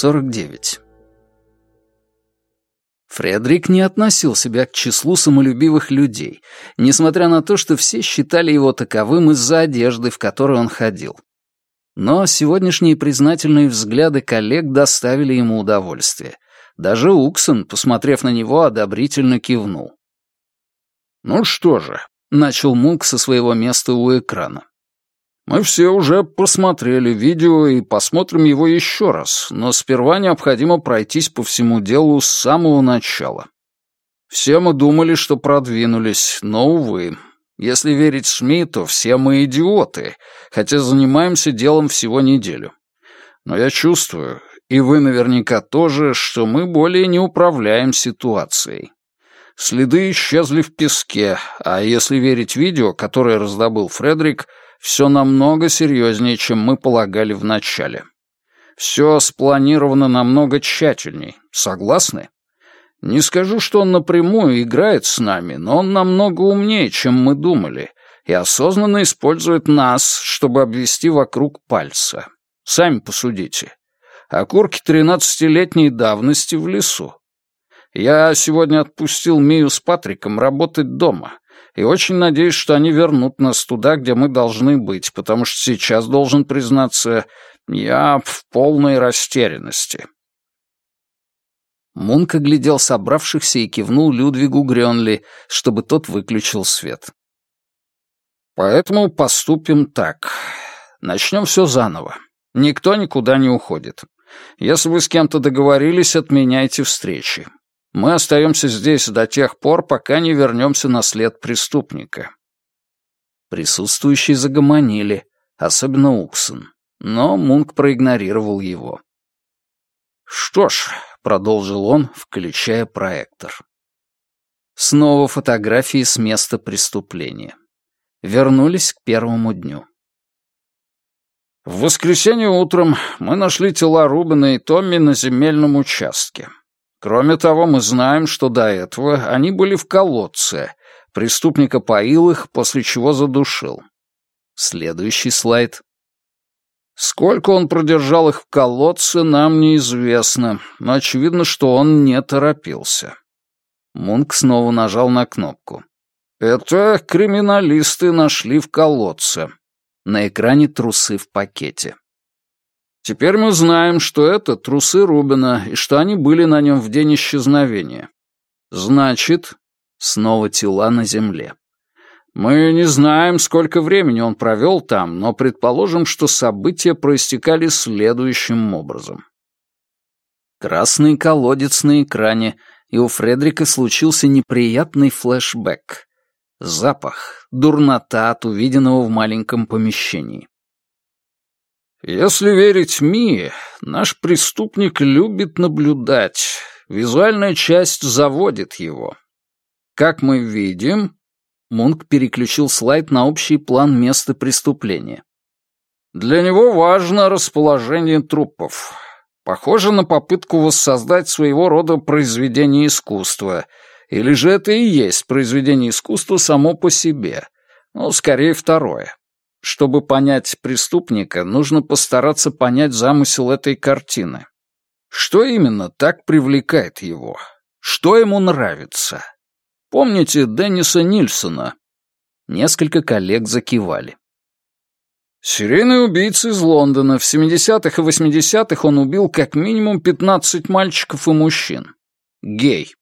49. Фредерик не относил себя к числу самолюбивых людей, несмотря на то, что все считали его таковым из-за одежды, в которой он ходил. Но сегодняшние признательные взгляды коллег доставили ему удовольствие. Даже Уксон, посмотрев на него, одобрительно кивнул. «Ну что же», — начал Мунк со своего места у экрана. Мы все уже просмотрели видео и посмотрим его еще раз, но сперва необходимо пройтись по всему делу с самого начала. Все мы думали, что продвинулись, но, увы. Если верить СМИ, то все мы идиоты, хотя занимаемся делом всего неделю. Но я чувствую, и вы наверняка тоже, что мы более не управляем ситуацией. Следы исчезли в песке, а если верить видео, которое раздобыл Фредерик, все намного серьезнее, чем мы полагали вначале. Все спланировано намного тщательней. Согласны? Не скажу, что он напрямую играет с нами, но он намного умнее, чем мы думали, и осознанно использует нас, чтобы обвести вокруг пальца. Сами посудите. Окурки тринадцатилетней давности в лесу. Я сегодня отпустил Мию с Патриком работать дома и очень надеюсь, что они вернут нас туда, где мы должны быть, потому что сейчас, должен признаться, я в полной растерянности». Мунк оглядел собравшихся и кивнул Людвигу Грёнли, чтобы тот выключил свет. «Поэтому поступим так. Начнем все заново. Никто никуда не уходит. Если вы с кем-то договорились, отменяйте встречи. Мы остаемся здесь до тех пор, пока не вернемся на след преступника». Присутствующие загомонили, особенно Уксон, но Мунк проигнорировал его. «Что ж», — продолжил он, включая проектор. Снова фотографии с места преступления. Вернулись к первому дню. В воскресенье утром мы нашли тела Рубена и Томми на земельном участке. Кроме того, мы знаем, что до этого они были в колодце. Преступник поил их, после чего задушил. Следующий слайд. Сколько он продержал их в колодце, нам неизвестно, но очевидно, что он не торопился. Мунк снова нажал на кнопку. «Это криминалисты нашли в колодце». На экране трусы в пакете. Теперь мы знаем, что это трусы Рубина и что они были на нем в день исчезновения. Значит, снова тела на земле. Мы не знаем, сколько времени он провел там, но предположим, что события проистекали следующим образом. Красный колодец на экране, и у Фредрика случился неприятный флешбэк. Запах, дурнота от увиденного в маленьком помещении. Если верить Мии, наш преступник любит наблюдать. Визуальная часть заводит его. Как мы видим... Мунк переключил слайд на общий план места преступления. Для него важно расположение трупов. Похоже на попытку воссоздать своего рода произведение искусства. Или же это и есть произведение искусства само по себе. Ну, скорее второе. Чтобы понять преступника, нужно постараться понять замысел этой картины. Что именно так привлекает его? Что ему нравится? Помните Денниса Нильсона? Несколько коллег закивали. Серийный убийца из Лондона. В 70-х и 80-х он убил как минимум 15 мальчиков и мужчин. Гей.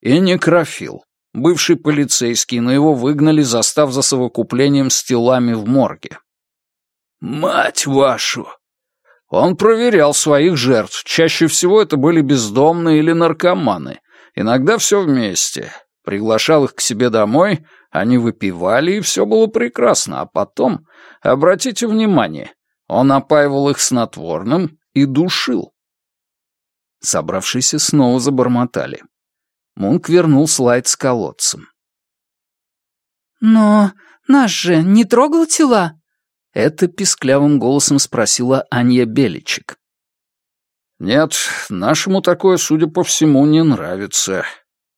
И некрофил бывший полицейский, но его выгнали, застав за совокуплением с телами в морге. «Мать вашу!» Он проверял своих жертв. Чаще всего это были бездомные или наркоманы. Иногда все вместе. Приглашал их к себе домой, они выпивали, и все было прекрасно. А потом, обратите внимание, он опаивал их снотворным и душил. Собравшиеся снова забормотали. Мунк вернул слайд с колодцем. «Но наш же не трогал тела?» Это писклявым голосом спросила Анья Беличек. «Нет, нашему такое, судя по всему, не нравится.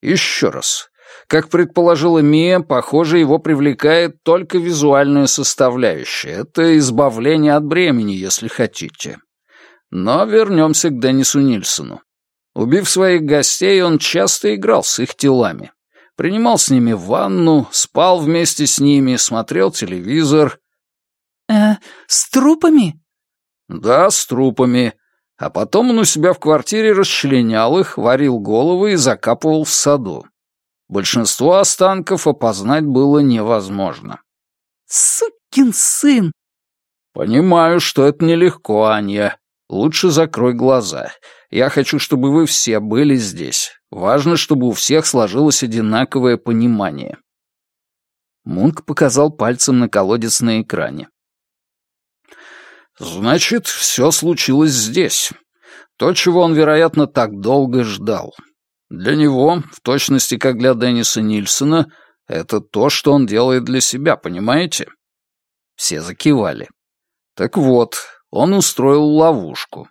Еще раз. Как предположила Мия, похоже, его привлекает только визуальная составляющая. Это избавление от бремени, если хотите. Но вернемся к Деннису Нильсону. Убив своих гостей, он часто играл с их телами. Принимал с ними ванну, спал вместе с ними, смотрел телевизор. «Э, с трупами?» «Да, с трупами. А потом он у себя в квартире расчленял их, варил головы и закапывал в саду. Большинство останков опознать было невозможно. «Сукин сын!» «Понимаю, что это нелегко, Аня. Лучше закрой глаза. Я хочу, чтобы вы все были здесь. Важно, чтобы у всех сложилось одинаковое понимание». Мунк показал пальцем на колодец на экране. «Значит, все случилось здесь. То, чего он, вероятно, так долго ждал. Для него, в точности как для Денниса Нильсона, это то, что он делает для себя, понимаете?» Все закивали. «Так вот, он устроил ловушку.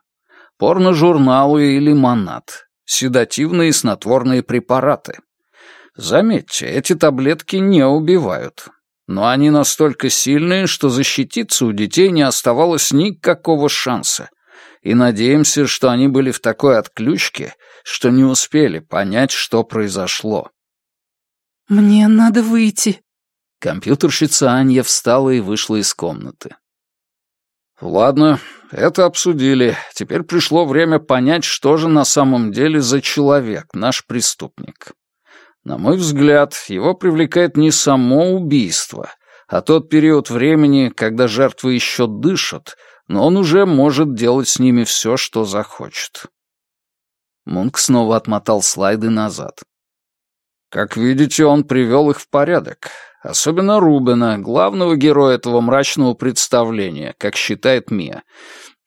Порно-журналы и лимонад. Седативные и снотворные препараты. Заметьте, эти таблетки не убивают. Но они настолько сильные, что защититься у детей не оставалось никакого шанса. И надеемся, что они были в такой отключке, что не успели понять, что произошло. «Мне надо выйти». Компьютерщица Анья встала и вышла из комнаты. Ладно, это обсудили. Теперь пришло время понять, что же на самом деле за человек, наш преступник. На мой взгляд, его привлекает не само убийство, а тот период времени, когда жертвы еще дышат, но он уже может делать с ними все, что захочет. Мунк снова отмотал слайды назад. Как видите, он привел их в порядок. Особенно Рубена, главного героя этого мрачного представления, как считает Мия.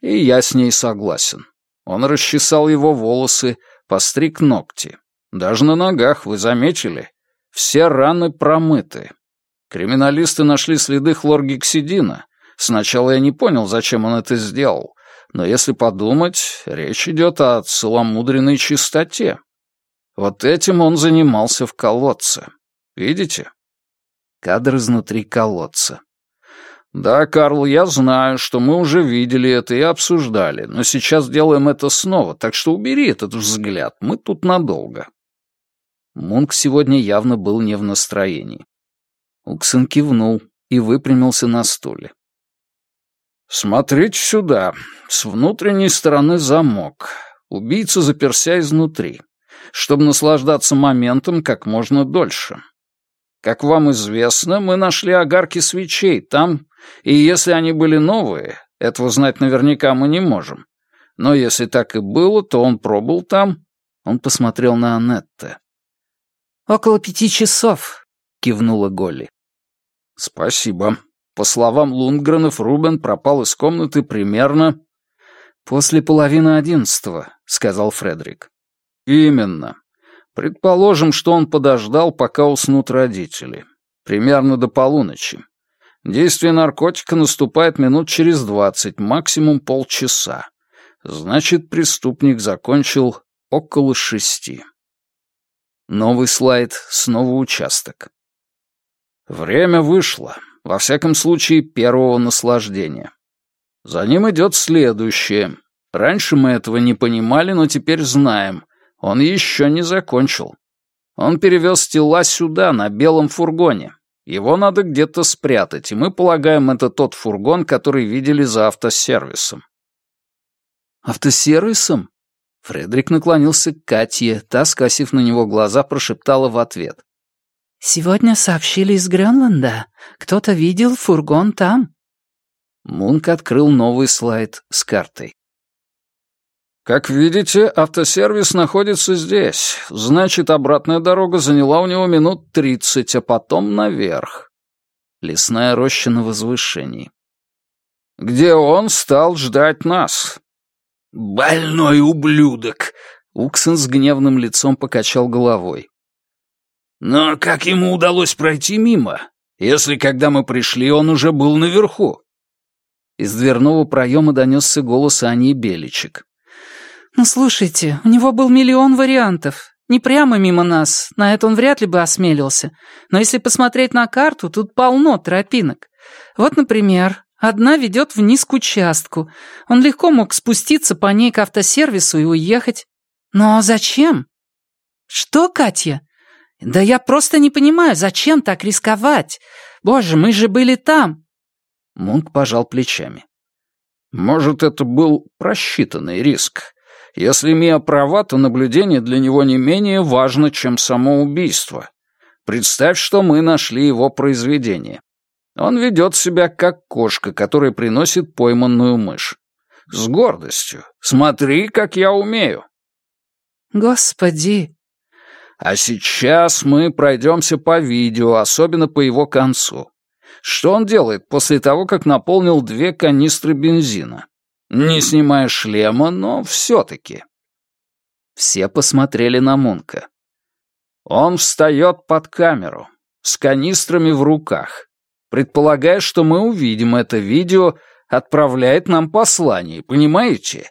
И я с ней согласен. Он расчесал его волосы, постриг ногти. Даже на ногах, вы заметили? Все раны промыты. Криминалисты нашли следы хлоргексидина. Сначала я не понял, зачем он это сделал. Но если подумать, речь идет о целомудренной чистоте. Вот этим он занимался в колодце. Видите? Кадр изнутри колодца. «Да, Карл, я знаю, что мы уже видели это и обсуждали, но сейчас делаем это снова, так что убери этот взгляд, мы тут надолго». Мунк сегодня явно был не в настроении. Уксен кивнул и выпрямился на стуле. «Смотрите сюда. С внутренней стороны замок. Убийца заперся изнутри, чтобы наслаждаться моментом как можно дольше. Как вам известно, мы нашли огарки свечей там, и если они были новые, этого знать наверняка мы не можем. Но если так и было, то он пробыл там. Он посмотрел на Анетте. «Около пяти часов», — кивнула Голли. «Спасибо. По словам Лундгренов, Рубен пропал из комнаты примерно...» «После половины одиннадцатого», — сказал Фредерик. «Именно. Предположим, что он подождал, пока уснут родители. Примерно до полуночи. Действие наркотика наступает минут через двадцать, максимум полчаса. Значит, преступник закончил около шести. Новый слайд, снова участок. Время вышло, во всяком случае, первого наслаждения. За ним идет следующее. Раньше мы этого не понимали, но теперь знаем — он еще не закончил. Он перевез тела сюда, на белом фургоне. Его надо где-то спрятать, и мы полагаем, это тот фургон, который видели за автосервисом. «Автосервисом?» Фредерик наклонился к Катье, та, скосив на него глаза, прошептала в ответ. «Сегодня сообщили из Гренланда. Кто-то видел фургон там». Мунк открыл новый слайд с картой. Как видите, автосервис находится здесь. Значит, обратная дорога заняла у него минут тридцать, а потом наверх. Лесная роща на возвышении. Где он стал ждать нас. «Больной ублюдок!» Уксен с гневным лицом покачал головой. «Но как ему удалось пройти мимо, если, когда мы пришли, он уже был наверху?» Из дверного проема донесся голос Ани Беличек. «Ну, слушайте, у него был миллион вариантов. Не прямо мимо нас, на это он вряд ли бы осмелился. Но если посмотреть на карту, тут полно тропинок. Вот, например, Одна ведет вниз к участку. Он легко мог спуститься по ней к автосервису и уехать. Но зачем? Что, Катя? Да я просто не понимаю, зачем так рисковать? Боже, мы же были там. Мунк пожал плечами. Может, это был просчитанный риск. Если Мия права, то наблюдение для него не менее важно, чем само убийство. Представь, что мы нашли его произведение. Он ведет себя как кошка, которая приносит пойманную мышь. С гордостью. Смотри, как я умею. Господи. А сейчас мы пройдемся по видео, особенно по его концу. Что он делает после того, как наполнил две канистры бензина? Не снимая шлема, но все-таки. Все посмотрели на Мунка. Он встает под камеру, с канистрами в руках. Предполагая, что мы увидим это видео, отправляет нам послание, понимаете?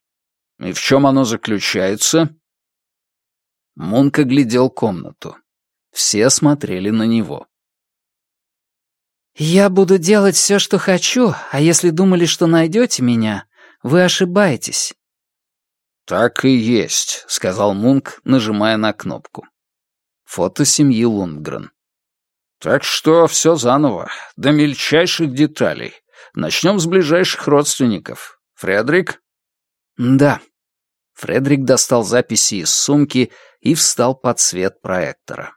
И в чем оно заключается? Мунка глядел комнату. Все смотрели на него. «Я буду делать все, что хочу, а если думали, что найдете меня, вы ошибаетесь». «Так и есть», — сказал Мунк, нажимая на кнопку. Фото семьи Лундгрен. «Так что все заново, до мельчайших деталей. Начнем с ближайших родственников. Фредрик?» «Да». Фредрик достал записи из сумки и встал под свет проектора.